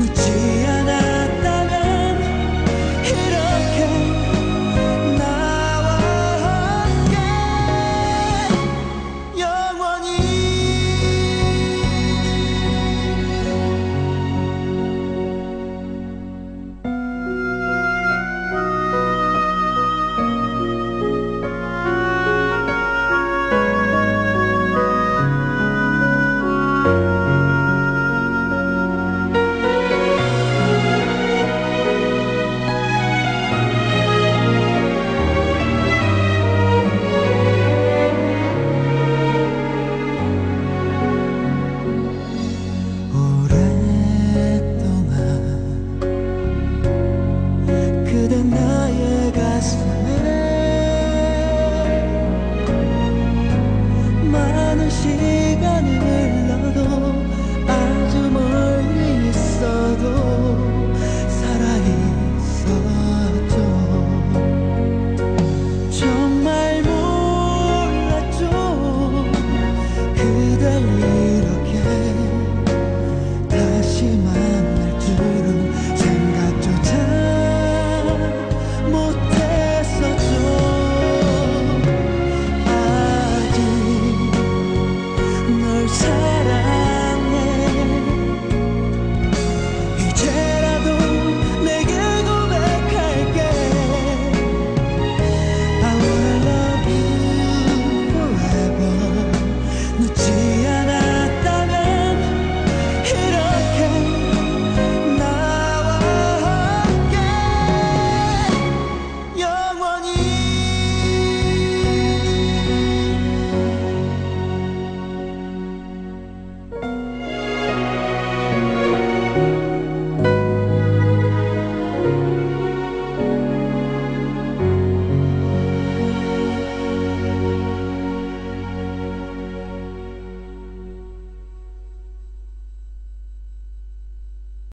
那记